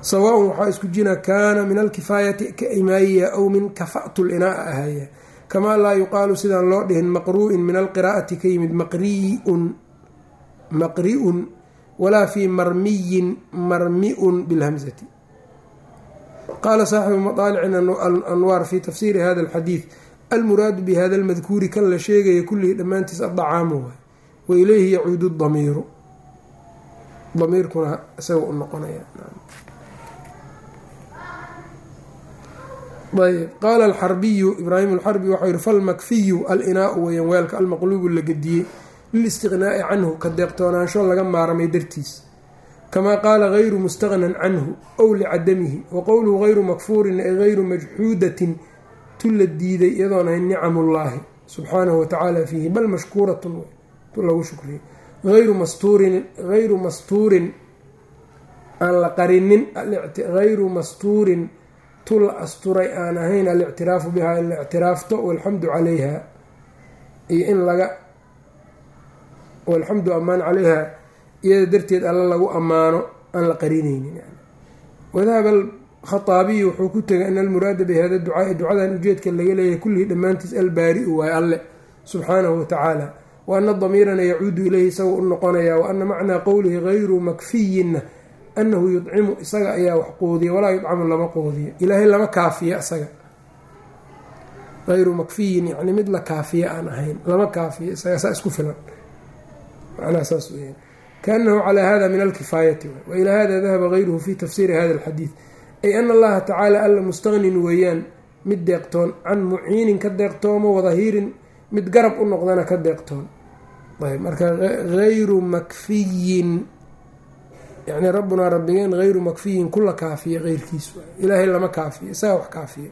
sawaaun waxaa isku jina kaana min alkifaayati ka imaaya aw min kafa'tu linaa ahaya kamaa laa yuqaalu sidaan loo dhihin maqru'in min alqiraa'ati ka yimid maqriun maqri'un walaa fii marmiyin marmi'un bilhamzati qaala saaxibu maطaalicin anwaar fi tafsiiri hada alxadiid almuraadu bihada almadkuuri kan la sheegaya kullihii dhammaantiis adacaamu waay wa ileyhi yacuudu damiiru damiirkuna isaga u noqonaya ayb qaala alxarbiyu ibraahim alxarbi waxau yihi falmakfiyu al-inaau weyan weelka almaqluubu la gediyey lilistiqnaa'i canhu ka deeqtoonaansho laga maaramay dartiis kamaa qaala gayru mustaqnan canhu ow licadamihi wa qowluhu gayru makfuurin ay gayru majxuudatin tu la diiday iyadoon ahayn nicamullaahi subxaanahu watacaala fiihi bal mashkuuratun tu lagu shukriyo ayru mastuurin hayru mastuurin aan la qarinin hayru mastuurin tu la asturay aan ahayn alictiraafu bihaa in la ictiraafto walxamdu calayha iyo in laga walxamdu ammaan calayha iyada darteed alla lagu ammaano aan la qarinaynin wadahaba alkhaaabiyu wuxuu ku tegay ana almuraada bihada ducaai ducadan ujeedka laga leeyahay kullihii dhammaantiis albaari-u waay alle subxaanahu watacaala wa ana damiirana yacuudu ileyhi isagoo u noqonaya wa ana macnaa qowlihi gayru makfiyinna anahu yudcimu isaga ayaa wax qoodiya walaa yudcamu lama qoodiyo ilaahay lama kaafiya isaga. Ayru makfiyin yani mid la kaafiya aan ahayn lama kaafiya isaga saa isku filan. Macnaha saas weya kaanahu calaa hada min alkifaayati wa ilaa hada dahaba gayruhu fi tafsiiri hada alxadiid ay ana allaha tacaala alla mustaqnin weeyaan mid deeqtoon. Can muciinin ka deeqtoomo wadahiirin mid garab u noqdana ka deeqtoon. Ayb marka hayru makfiyin. Yani rabbunaa rabbigeen hayru makfiyin kula kaafiya heyrkiis ilaahay lama kaafiya isaga wax kaafiya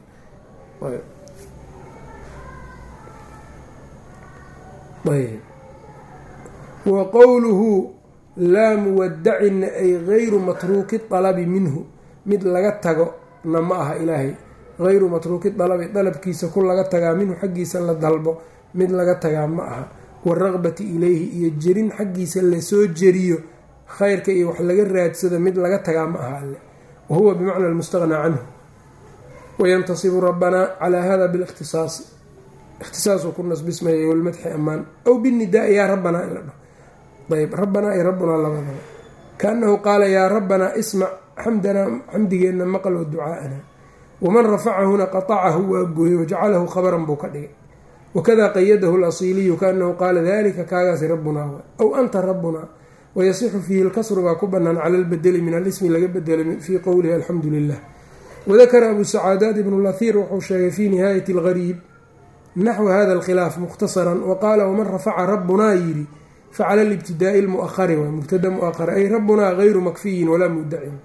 ayb wa qowluhu laa muwadacina ay gayru matruuki dalabi minhu mid laga tago na ma aha ilaahay. Hayru matruuki dalabi dalabkiisa ku laga tagaa minhu xaggiisa la dalbo mid laga tagaa ma aha. Waraqbati ilayhi iyo jerin xaggiisa la soo jeriyo khayrka iyo wax laga raadsado mid laga tagaa ma aha alle. Wa huwa bimacna almustaqnaa canhu. Wayantasibu rabbanaa calaa hada bilikhtisaasi ikhtisaasuu ku nasbismaya walmadxi ammaan. Aw binidaai yaa rabbanaa in la dhaho. Ayb rabbanaa iyo rabbunaa labadaba. Kaanahu qaala yaa rabbanaa ismac xamdanaa xamdigeenna maql wa ducaa'ana waman rafacahuna qatacahu waa gooyey wajacalahu khabaran buu ka dhigay. Wakada qayadahu lasiiliyu kaanahu qaala dalika kaagaasi rabbunaa wa aw anta rabbunaa wayasixu fiihi lkasru baa ku banaan cala lbedeli min alismi laga bedelo fii qowlihi alxamdu lilah wadakara abu sacaadaat ibnu lahiir wuxuu sheegay fii nihaayati algariib naxwi hada alkhilaaf mukhtasaran wa waman rafaca rabbunaa yidhi facala libtidaai lmuahari waa mubtada muahar ay rabbunaa gayru makfiyin walaa mudacin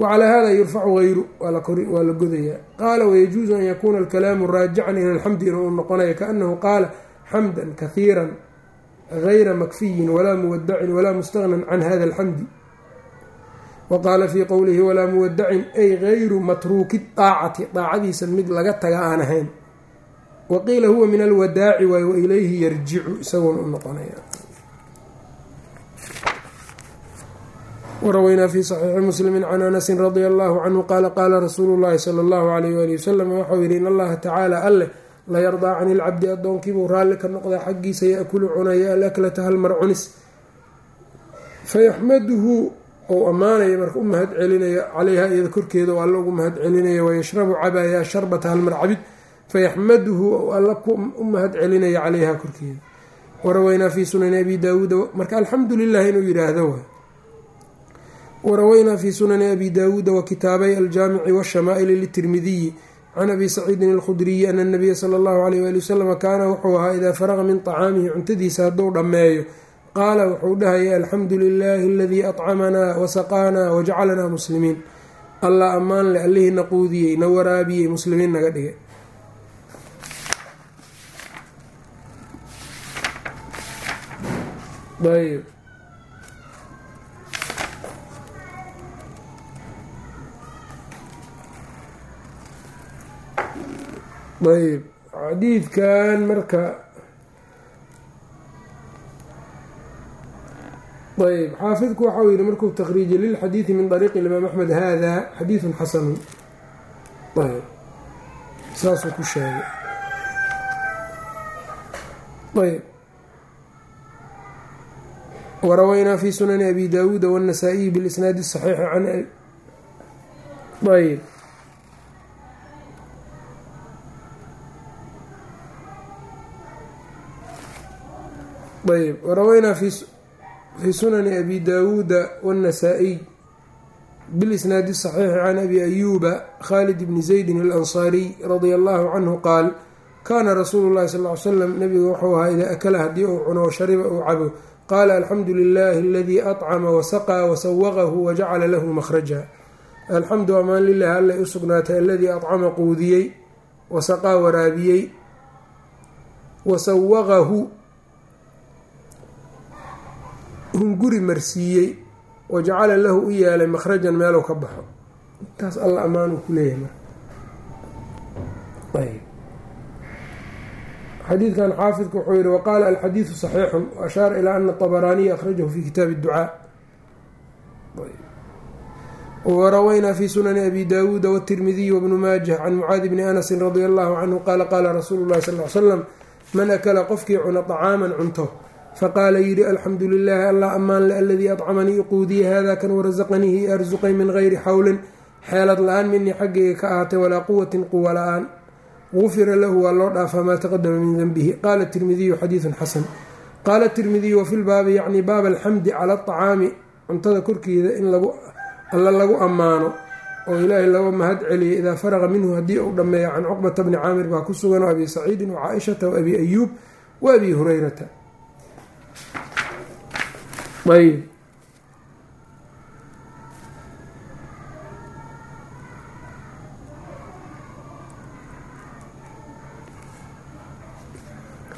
wacalaa hada yurfacu hayru waa la godayaa. Qaala wayajuusu an yakuuna alkalaamu raajican ila alxamdi inuu noqonayo kaanahu qaala xamdan kahiiran gayra makfiyin walaa muwadacin walaa mustaqnan can hada alxamdi. Wa qaala fii qowlihi walaa muwadacin ay gayru matruuki daacati daacadiisa mid laga taga aan ahayn. Wa qiila huwa min alwadaaci waay wa ilayhi yarjicu isagoona u noqonaya waraweynaa fi saxiixi muslimi can anasin radia allahu canhu qaala qaala rasuulu llahi sala allahu alayh wali wasalam waxau yihi in allaha tacaala alleh la yardaa cani ilcabdi addoonkiibuu raalli ka noqdaa xaggiisa yaakulu cunaya alaklata halmar cunis fayaxmaduhu ou ammaanaya marka u mahad celinayo caleyha iyada korkeeda oo alla ugu mahad celinaya wayashrabu cabaya sharbata halmar cabid fayaxmaduhu ou alla u mahad celinaya caleyha korkeeda waraweynaa fi sunani abi daawuuda marka alxamdu waraweynaa fi sunani abi daawuuda wa kitaabay aljaamici washamaaili litirmidiyi can abi saciidin alkhudriyi ana nabiya sala allahu alayh waali wasalam kaana wuxuu ahaa idaa faraqa min tacaamihi cuntadiisa hadduu dhammeeyo qaala wuxuu dhahaya alxamdu lilaahi aladii atcamanaa wasaqaanaa wajacalanaa muslimiin allah ammaan leh allihii na quudiyey na waraabiyey muslimiin naga dhigay ayb ayb xadiidkan marka ayb xaafidku waxau yihi markuu takriijay lilxadiidi min ariiqi imaam axmed hada xadiidun xasanu ayb saasuu ku sheegay. Ayb waraweynaa fi sunani abi daawuuda wاnasaa'iyi bilisnaadi saxiixi can ayb ayb waraweynaa fi sunani abi daawuuda wاnnasaa-iy bilisnaadi saxiixi can abi ayuuba khalid bni zaydin alansaariy radia allahu canhu qaal kaana rasuulu llahi sal ly slam nabiga wuxuu ahaa idaa akala haddii uu cuno o shariba uu cabo qaala alxamdu lilahi aladii acama wasaqaa wasawaqahu wajacala lahu makhraja. Alxamdu amaan lilahi allay u sugnaatay aladii acama quudiyey wasaqaa waraabiyey wasawaqahu hunguri marsiiyey wa jacala lahu u yeelay makhrajan meeluu ka baxo. Intaas alla ammaanuu ku leeyahay marka. Xadiidkan xaafidku wuxuu yihi waqaala alxadiidu saxiixun waashaara ilaa ana abaraaniya akhrajahu fi kitaabi اducaa warawaynaa fi sunani abi daawuuda wtirmidiyi wbnu maajah can mucaadi bni anasi radi allahu canhu qaala qaala rasuulu lahi sal l slam man akala qofkii cuna طacaaman cunto faqaala yidhi alxamdu lilaahi allah ammaan le aladii acamanii iquudiya hada kan warasaqanihi i arsuqay min gayri xawlin xeelad la'aan minii xaggayga ka ahaatay walaa quwatin quwa la'aan gufira lahu waa loo dhaafaa maa taqadama min denbihi qaala tirmidiyu xadiidun xasan qaala tirmidiyu wafi lbaabi yacni baab alxamdi cala aطacaami cuntada korkeeda in alla lagu ammaano oo ilaahay laga mahad celiya idaa faraqa minhu haddii uu dhammeeyo can cuqbata bni caamir baa ku sugan oo abi saciidin wa caaishata wa abi ayuub wa abi hurayrata ayb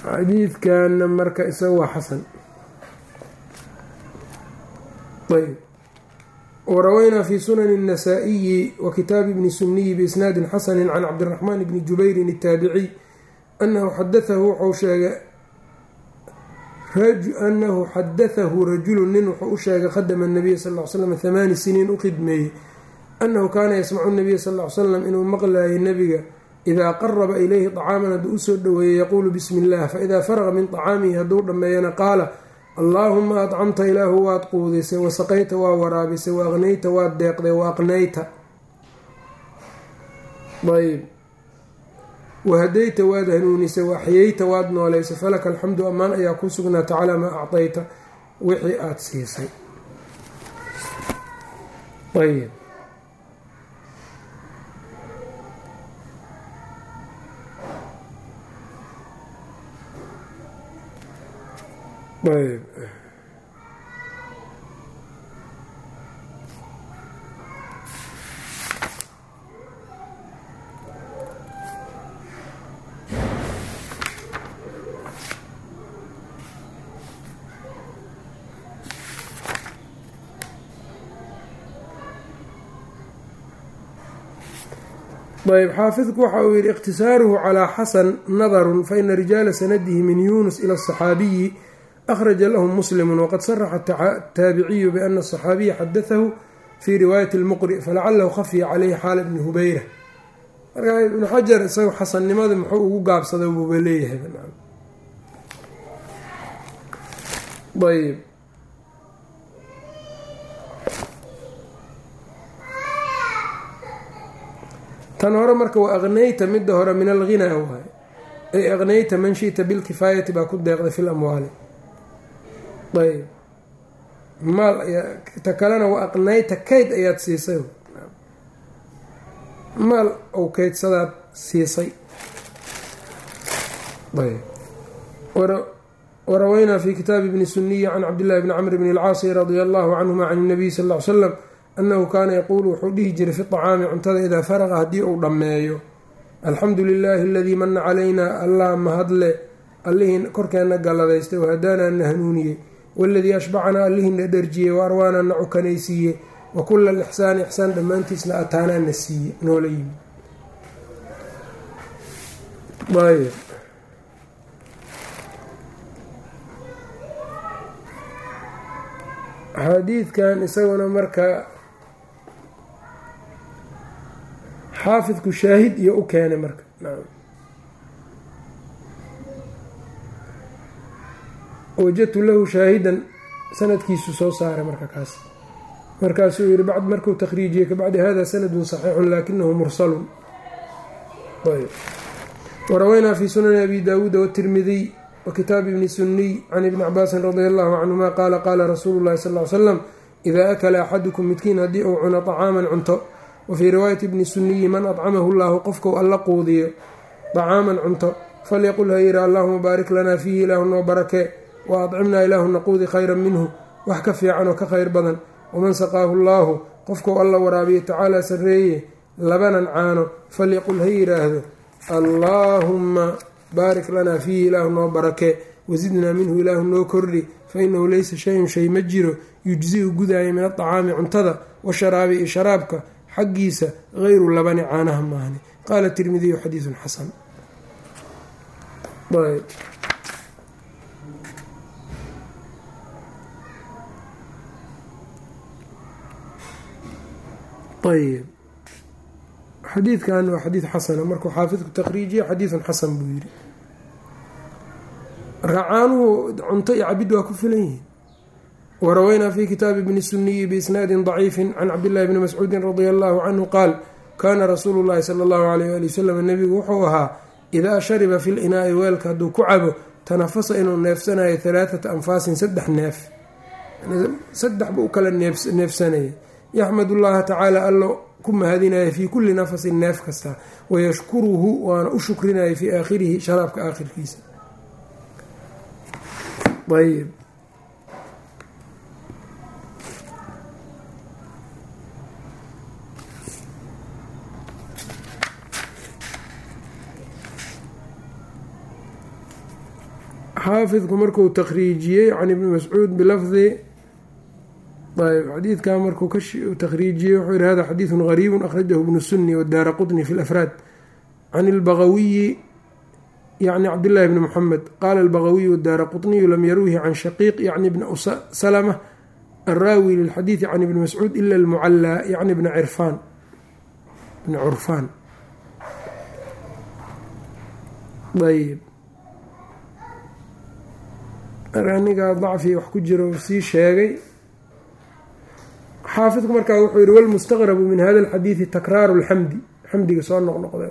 xadiidkana marka isaga waa xasan ayb warawaynaa fi sunani الnasaa-iyi wa kitaabi bni suniyi biisnaadi xasani can cabdiraxmaan bni jubayrin الtaabiciy anahu xadaahu wuxuu sheegay anahu xadaahu rajulu nin wuxuu u sheegay khadama nabiya sal l slam hamaani siniin u khidmeeyey. Annahu kaana yasmacu nabiya sal l salam inuu maqlayay nebiga idaa qaraba ilayhi acaaman hadduu u soo dhoweeyey yaquulu bismi illah faidaa faraqa min طacaamihi hadduu dhammeeyana qaala allaahuma adcamta ilaahu waad quudaysay wasaqayta waa waraabisay waaqnayta waad deeqday waaqnayta ayb wahadayta waad hanuunisay waaxyeyta waad nooleysay falaka alxamdu ammaan ayaa ku sugnaata calaa maa acdayta wixii aada siisay. Ayb ayb ayb xaafidku waxa uu yihi ikhtisaaruhu calaa xasan nadarun faina rijaala sanadihi min yunus ila asaxaabiyi akhraja lahu muslimu waqad saraxa ataabiciyu biana asaxaabiya xadatahu fii riwaayati lmuqri falacalahu khafiya caleyhi xaala bni hubayra. Marka ibnu xajar isaga xasannimada muxuu ugu gaabsada buuba leeyahay ayb tan hore marka waa aqnayta midda hore min alghinaa waay ay aqnayta man shita bilkifaayati baa ku deeqday fi lamwaali ayb maal ta kalena waa aqnayta kayd ayaad siisay. Maal ou kaydsadaad siisay. Ayb waraweynaa fi kitaabi bni suniyi can cabdillahi bni camr bni alcaasi radia allahu canhuma can nabiy sal l slam annahu kaana yaquulu wuxuu dhihi jiray fi طacaami cuntada idaa faraqa haddii uu dhammeeyo alxamdu lilaahi aladii mana calaynaa allah mahadle allihii korkeenna galladaystay wahadaanaa na hanuuniyey waladii ashbacanaa allihiina dherjiyey wa arwaanaa na cukanaysiiye wa kula alixsaani ixsaan dhammaantiisna ataanaa na siiye noola yimi xadiidkan isaguna marka xaafidku shaahid iyo u keenay marka. Wajadtu lahu shaahidan sanadkiisu soo saaray marka kaas. Markaasuu yihi markuu takhriijiyey kabacdi hada sanadun saxiixun laakinahu mursalun. Waraweynaa fi sunani abi daawuuda watirmidiy wa kitaabi ibni suniy can ibni cabaasin radia allahu canhuma qaala qaala rasuulu llahi sal l slam idaa akala axadukum midkiin haddii uu cuno طacaaman cunto wafii riwaayati bni suniyi man adcamahu llahu qofkau alla quudiyo طacaaman cunto falyaqul ha yiri allahuma baarik lanaa fiihi ilaahu noo barakee wa adcimnaa ilaahu naquudi khayran minhu wax ka fiican oo ka khayr badan waman saqaahu llaahu qofkau alla waraabiyo tacaalaa sarreeye labanan caano falyaqul ha yiraahdo allaahumma baarik lanaa fiihi ilaahu noo barakee wasidnaa minhu ilaahu noo kordhi fa inahu leysa shayun shay ma jiro yujzi-u gudaaya min adacaami cuntada washaraabi iyo sharaabka xaggiisa hayru labani caanaha maahni qaala tirmidiyu xadiidun xasan. Ayb. Xadiidkan waa xadiid xasana markuu xaafidku taqriijiya xadiidun xasan buu yiri racaanuhu cunto iyo cabid waa ku filan yihiin warawaynaa fi kitaabi bni suniyi biisnaadin daciifin can cabdillahi bni mascuudin radia allahu canhu qaal kaana rasuulu llahi sala allahu alayh ali wasalam nebigu wuxuu ahaa idaa shariba fi linaai weelka hadduu ku cabo tanafasa inuu neefsanayo halaathata anfaasin saddex neef saddex buu kala neefsanaya yaxmad ullaha tacaala allo ku mahadinaya fii kulli nafasin neef kasta wayashkuruhu waana u shukrinaya fii aakhirihi sharaabka aakhirkiisa xaafidku markuu takhriijiyey can ibni mascuud bilafdi ayb xadiidkaa markuu ka takhriijiyey wuxuu yihi hada xadiidun gariibun akhrajahu ibnu sunni wadaara qutni fi lafraad can ilbagawiyi yacni cabdillahi bni muxamed qaala albagawiyu wadaara qutniyu lam yarwihi can shaqiiq yacni bni salama alraawi lilxadiidi can ibni mascuud ila almucallaa yacni bni cirfaan bni curfaan. Ayb aniga dacfi wax ku jiro sii sheegay. Xaafidku markaa wuxuu yihi wlmustaqrabu min hada alxadiidi takraaru lxamdi xamdiga soo noqnoqda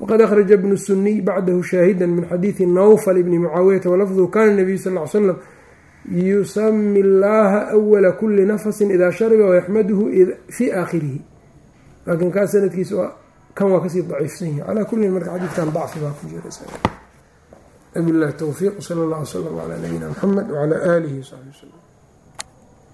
waqad akhraja bnu suniy bacdahu shaahida min xadiidi nawfal bni mucaawiyata walafduhu kana nabiyu sal l slam yusami اllaha awala kuli nafasin idaa shariba wayaxmaduhu fii aakhirihi. Laakiin kaa sanadkiisa kan waa ka sii daciifsan yahi calaa kulin marka xadiidkan dacfi baa ku jira wabilahi towfiiq sal اllah wslm calaa nabiyina mxamed wcalaa aalihi wsaxbi wslm